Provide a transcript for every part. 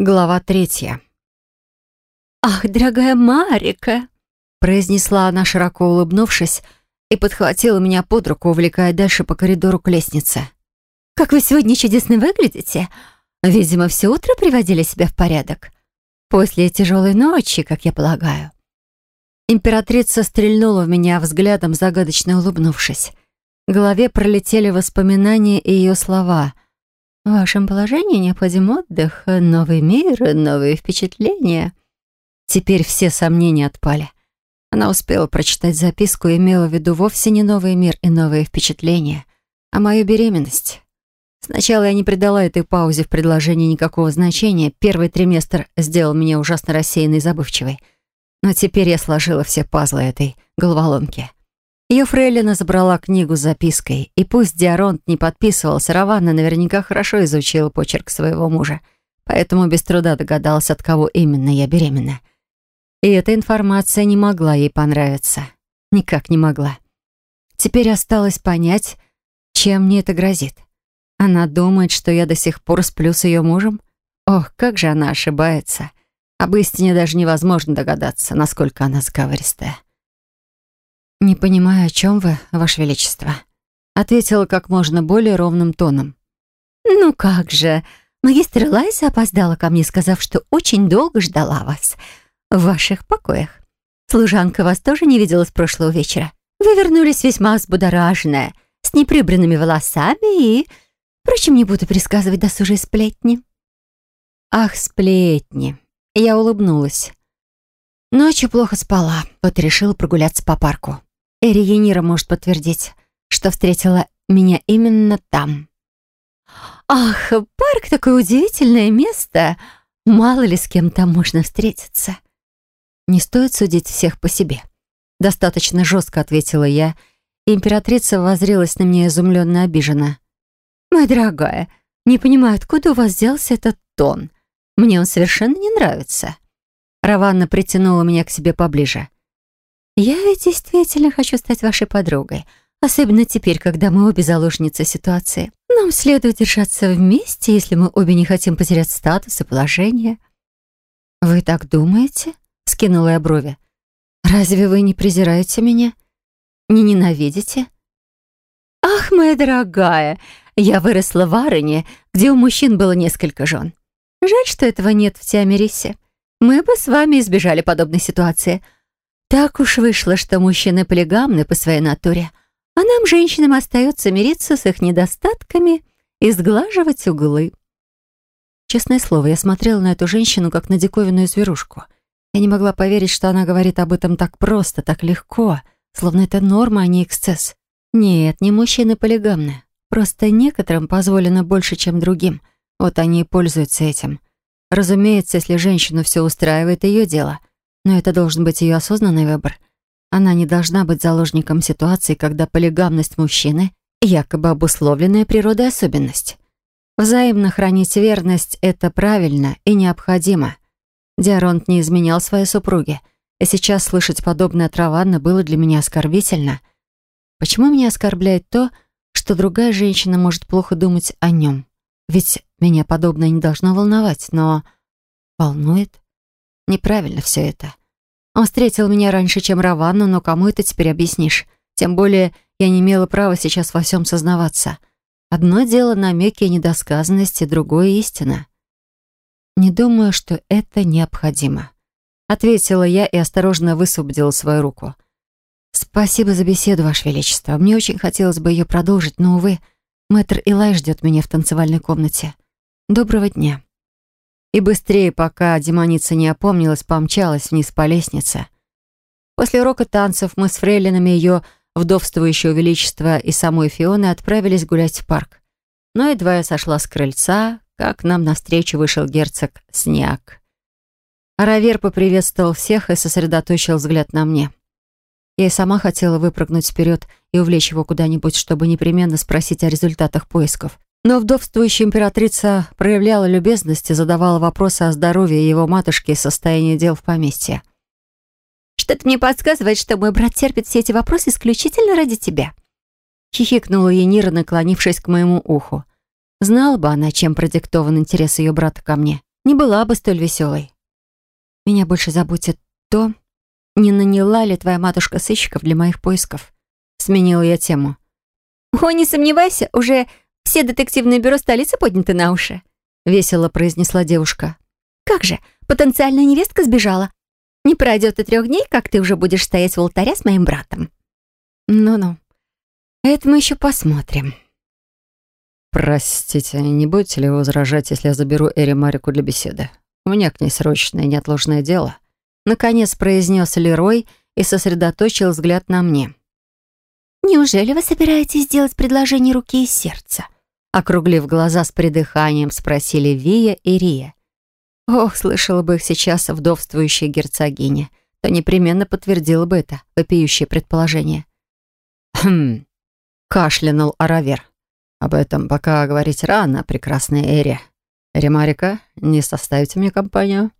Глава третья. «Ах, дорогая Марика!» произнесла она, широко улыбнувшись, и подхватила меня под руку, увлекая дальше по коридору к лестнице. «Как вы сегодня чудесно выглядите! Видимо, все утро приводили себя в порядок. После тяжелой ночи, как я полагаю». Императрица стрельнула в меня взглядом, загадочно улыбнувшись. В голове пролетели воспоминания и ее слова — в вашем положении необходим отдых, новый мир, новые впечатления. Теперь все сомнения отпали. Она успела прочитать записку и имела в виду вовсе не новый мир и новые впечатления, а мою беременность. Сначала я не придала этой паузе в предложении никакого значения. Первый триместр сделал меня ужасно рассеянной и забывчивой. Но теперь я сложила все пазлы этой головоломки. Ее фрейлина забрала книгу с запиской, и пусть Диаронт не подписывался, Раванна наверняка хорошо изучила почерк своего мужа, поэтому без труда догадалась, от кого именно я беременна. И эта информация не могла ей понравиться. Никак не могла. Теперь осталось понять, чем мне это грозит. Она думает, что я до сих пор сплю с ее мужем? Ох, как же она ошибается. Об истине даже невозможно догадаться, насколько она сговористая. «Не понимаю, о чем вы, Ваше Величество», — ответила как можно более ровным тоном. «Ну как же, магистр Лайса опоздала ко мне, сказав, что очень долго ждала вас в ваших покоях. Служанка вас тоже не видела с прошлого вечера. Вы вернулись весьма взбудораженная, с неприбранными волосами и... Впрочем, не буду пересказывать досужие сплетни». «Ах, сплетни!» Я улыбнулась. Ночью плохо спала, вот решила прогуляться по парку. Эри Янира может подтвердить, что встретила меня именно там. «Ах, парк — такое удивительное место! Мало ли с кем там можно встретиться!» «Не стоит судить всех по себе», — достаточно жестко ответила я, императрица воззрелась на меня изумленно обиженно. «Моя дорогая, не понимаю, откуда у вас взялся этот тон? Мне он совершенно не нравится». Раванна притянула меня к себе поближе. «Я ведь действительно хочу стать вашей подругой, особенно теперь, когда мы обе заложницы ситуации. Нам следует держаться вместе, если мы обе не хотим потерять статус и положение». «Вы так думаете?» — скинула я брови. «Разве вы не презираете меня? Не ненавидите?» «Ах, моя дорогая, я выросла в Арене, где у мужчин было несколько жен. Жаль, что этого нет в Тиамерисе. Мы бы с вами избежали подобной ситуации». Так уж вышло, что мужчины полигамны по своей натуре, а нам, женщинам, остается мириться с их недостатками и сглаживать углы. Честное слово, я смотрела на эту женщину, как на диковинную зверушку. Я не могла поверить, что она говорит об этом так просто, так легко, словно это норма, а не эксцесс. Нет, не мужчины полигамны. Просто некоторым позволено больше, чем другим. Вот они и пользуются этим. Разумеется, если женщину все устраивает, ее дело. Но это должен быть ее осознанный выбор. Она не должна быть заложником ситуации, когда полигамность мужчины — якобы обусловленная природой особенность. Взаимно хранить верность — это правильно и необходимо. Диаронт не изменял своей супруге, и сейчас слышать подобное от Раванны было для меня оскорбительно. Почему меня оскорбляет то, что другая женщина может плохо думать о нем? Ведь меня подобное не должно волновать, но... Волнует? Неправильно все это. Он встретил меня раньше, чем Раванну, но кому это теперь объяснишь? Тем более я не имела права сейчас во всем сознаваться. Одно дело намеки и недосказанности, другое — истина. Не думаю, что это необходимо. Ответила я и осторожно высвободила свою руку. «Спасибо за беседу, Ваше Величество. Мне очень хотелось бы ее продолжить, но, увы, мэтр Илай ждет меня в танцевальной комнате. Доброго дня» и быстрее, пока демоница не опомнилась, помчалась вниз по лестнице. После урока танцев мы с фрейлинами ее вдовствующего величества и самой Фионы отправились гулять в парк. Но едва я сошла с крыльца, как нам навстречу вышел герцог Сняк. Аравер поприветствовал всех и сосредоточил взгляд на мне. Я и сама хотела выпрыгнуть вперед и увлечь его куда-нибудь, чтобы непременно спросить о результатах поисков. Но вдовствующая императрица проявляла любезность и задавала вопросы о здоровье его матушки и состоянии дел в поместье. «Что-то мне подсказывает, что мой брат терпит все эти вопросы исключительно ради тебя», хихикнула Енира, наклонившись к моему уху. Знала бы она, чем продиктован интерес ее брата ко мне. не была бы столь веселой. Меня больше заботит то, не наняла ли твоя матушка сыщиков для моих поисков. Сменила я тему. «О, не сомневайся, уже все детективные бюро столицы подняты на уши», весело произнесла девушка. «Как же, потенциальная невестка сбежала. Не пройдет и трех дней, как ты уже будешь стоять в алтаре с моим братом». «Ну-ну, это мы еще посмотрим». «Простите, не будете ли возражать, если я заберу Эри Марику для беседы? У меня к ней срочное неотложное дело». Наконец произнес Лерой и сосредоточил взгляд на мне. «Неужели вы собираетесь сделать предложение руки и сердца?» Округлив глаза с придыханием, спросили Вия и Рия. Ох, слышала бы их сейчас вдовствующая герцогиня, то непременно подтвердила бы это вопиющее предположение. «Хм», — кашлянул Аравер. «Об этом пока говорить рано, прекрасная Эри. Ремарика, не составите мне компанию?»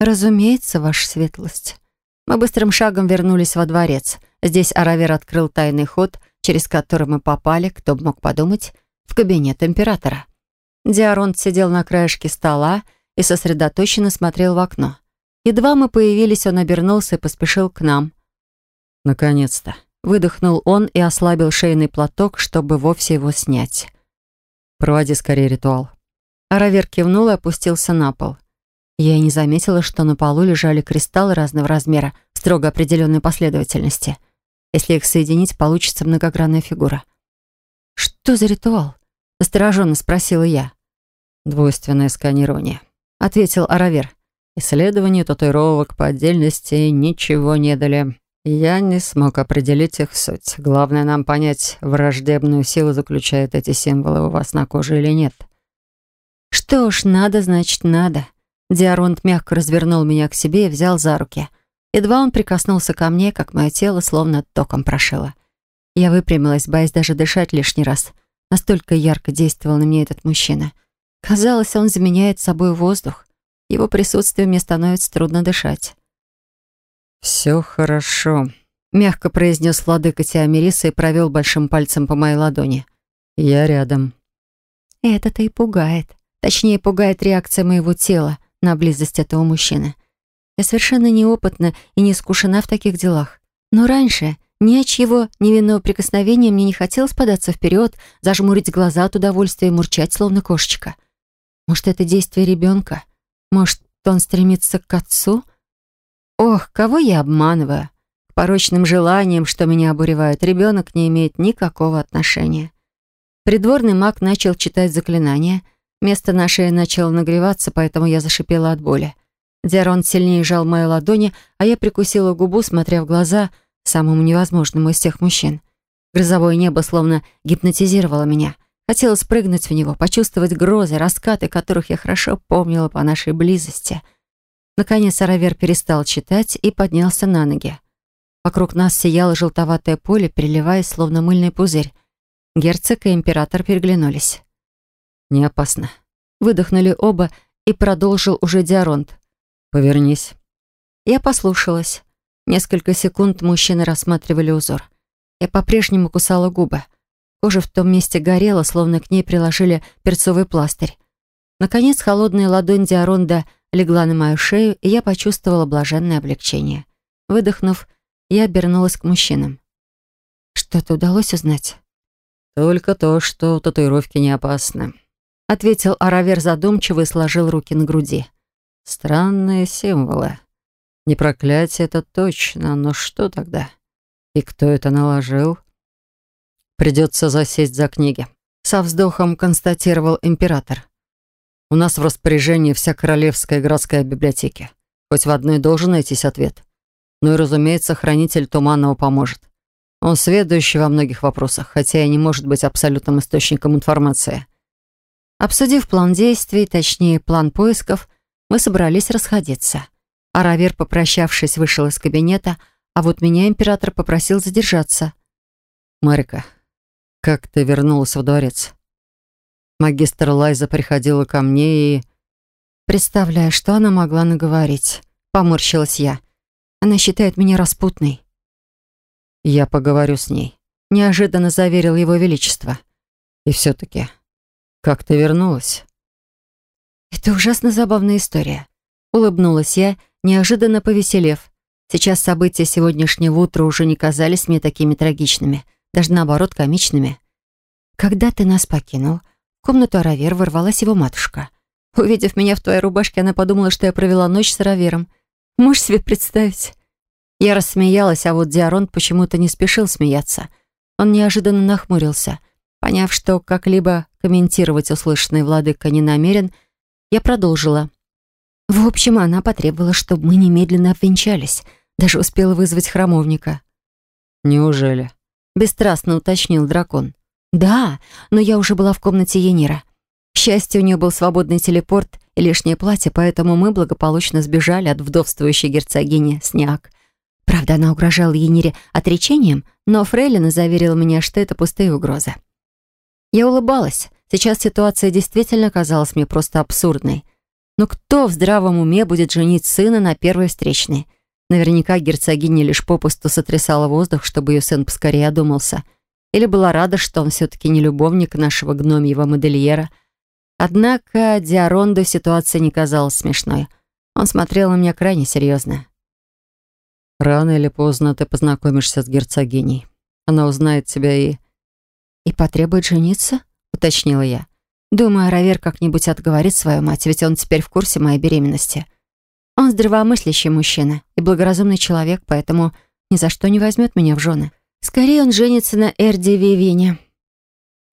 «Разумеется, ваша светлость». Мы быстрым шагом вернулись во дворец. Здесь Аравер открыл тайный ход, через который мы попали, кто бы мог подумать, в кабинет императора. Диаронт сидел на краешке стола и сосредоточенно смотрел в окно. Едва мы появились, он обернулся и поспешил к нам. «Наконец-то!» — выдохнул он и ослабил шейный платок, чтобы вовсе его снять. «Проводи скорее ритуал». Аравер кивнул и опустился на пол. Я и не заметила, что на полу лежали кристаллы разного размера в строго определенной последовательности. Если их соединить, получится многогранная фигура. «Что за ритуал?» — настороженно спросила я. «Двойственное сканирование», — ответил Аравер. «Исследования татуировок по отдельности ничего не дали. Я не смог определить их суть. Главное нам понять, враждебную силу заключают эти символы у вас на коже или нет». «Что ж, надо, значит, надо». Диаронт мягко развернул меня к себе и взял за руки. Едва он прикоснулся ко мне, как мое тело словно током прошило. Я выпрямилась, боясь даже дышать лишний раз. Настолько ярко действовал на меня этот мужчина. Казалось, он заменяет собой воздух. Его присутствие мне становится трудно дышать. «Все хорошо», — мягко произнес владыка Тиамириса и провел большим пальцем по моей ладони. «Я рядом». Это-то и пугает. Точнее, пугает реакция моего тела на близость этого мужчины. Я совершенно неопытна и не искушена в таких делах. Но раньше ни от чьего невинного прикосновения мне не хотелось податься вперед, зажмурить глаза от удовольствия и мурчать, словно кошечка. Может, это действие ребенка? Может, он стремится к отцу? Ох, кого я обманываю? К порочным желаниям, что меня обуревают, ребенок не имеет никакого отношения. Придворный маг начал читать заклинания. Место на шее начало нагреваться, поэтому я зашипела от боли. Диарон сильнее сжал мои ладони, а я прикусила губу, смотря в глаза — самому невозможному из всех мужчин. Грозовое небо словно гипнотизировало меня. Хотелось прыгнуть в него, почувствовать грозы, раскаты которых я хорошо помнила по нашей близости. Наконец Аравер перестал читать и поднялся на ноги. Вокруг нас сияло желтоватое поле, переливаясь, словно мыльный пузырь. Герцог и император переглянулись. «Не опасно». Выдохнули оба и продолжил уже Диаронт. «Повернись». Я послушалась. Несколько секунд мужчины рассматривали узор. Я по-прежнему кусала губы. Кожа в том месте горела, словно к ней приложили перцовый пластырь. Наконец, холодная ладонь Диаронда легла на мою шею, и я почувствовала блаженное облегчение. Выдохнув, я обернулась к мужчинам. «Что-то удалось узнать?» «Только то, что татуировки не опасны», — ответил Аравер задумчиво и сложил руки на груди. «Странные символы. Не проклятие это точно, но что тогда? И кто это наложил? Придется засесть за книги. Со вздохом констатировал император. У нас в распоряжении вся королевская и городская библиотеки. Хоть в одной должен найтись ответ. Ну и, разумеется, хранитель Туманного поможет. Он сведущий во многих вопросах, хотя и не может быть абсолютным источником информации. Обсудив план действий, точнее, план поисков, мы собрались расходиться. Аравер, попрощавшись, вышел из кабинета, а вот меня император попросил задержаться. «Марика, как ты вернулась во дворец?» Магистр Лайза приходила ко мне и... Представляю, что она могла наговорить. Поморщилась я. Она считает меня распутной. Я поговорю с ней. Неожиданно заверил его величество. И все-таки, как ты вернулась? Это ужасно забавная история. Улыбнулась я, неожиданно повеселев. Сейчас события сегодняшнего утра уже не казались мне такими трагичными, даже наоборот комичными. Когда ты нас покинул, в комнату Аравер ворвалась его матушка. Увидев меня в твоей рубашке, она подумала, что я провела ночь с Аравером. Можешь себе представить? Я рассмеялась, а вот Диаронт почему-то не спешил смеяться. Он неожиданно нахмурился. Поняв, что как-либо комментировать услышанное владыка не намерен, я продолжила. В общем, она потребовала, чтобы мы немедленно обвенчались. Даже успела вызвать храмовника. «Неужели?» — бесстрастно уточнил дракон. «Да, но я уже была в комнате Енира. К счастью, у нее был свободный телепорт и лишнее платье, поэтому мы благополучно сбежали от вдовствующей герцогини Сняк. Правда, она угрожала Енире отречением, но Фрейлина заверила меня, что это пустые угрозы. Я улыбалась. Сейчас ситуация действительно казалась мне просто абсурдной. Но кто в здравом уме будет женить сына на первой встречной? Наверняка герцогиня лишь попусту сотрясала воздух, чтобы ее сын поскорее одумался. Или была рада, что он все-таки не любовник нашего гномьего модельера. Однако Диаронду ситуация не казалась смешной. Он смотрел на меня крайне серьезно. «Рано или поздно ты познакомишься с герцогиней. Она узнает тебя и...» «И потребует жениться?» — уточнила я. Думаю, Равер как-нибудь отговорит свою мать, ведь он теперь в курсе моей беременности. Он здравомыслящий мужчина и благоразумный человек, поэтому ни за что не возьмет меня в жены. Скорее он женится на Эрди Вивине.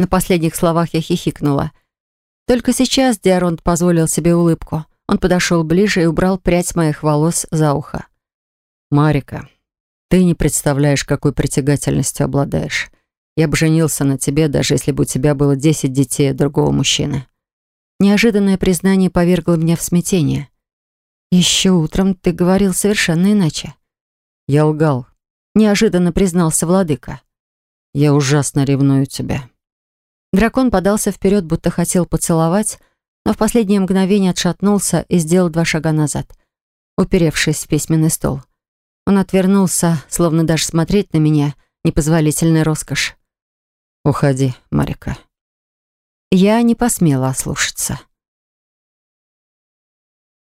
На последних словах я хихикнула. Только сейчас Диаронт позволил себе улыбку. Он подошел ближе и убрал прядь моих волос за ухо. «Марика, ты не представляешь, какой притягательностью обладаешь. Я бы женился на тебе, даже если бы у тебя было десять детей от другого мужчины». Неожиданное признание повергло меня в смятение. «Еще утром ты говорил совершенно иначе». «Я лгал», — неожиданно признался владыка. «Я ужасно ревную тебя». Дракон подался вперед, будто хотел поцеловать, но в последнее мгновение отшатнулся и сделал два шага назад, уперевшись в письменный стол. Он отвернулся, словно даже смотреть на меня — непозволительная роскошь. «Уходи, Марика». Я не посмела ослушаться.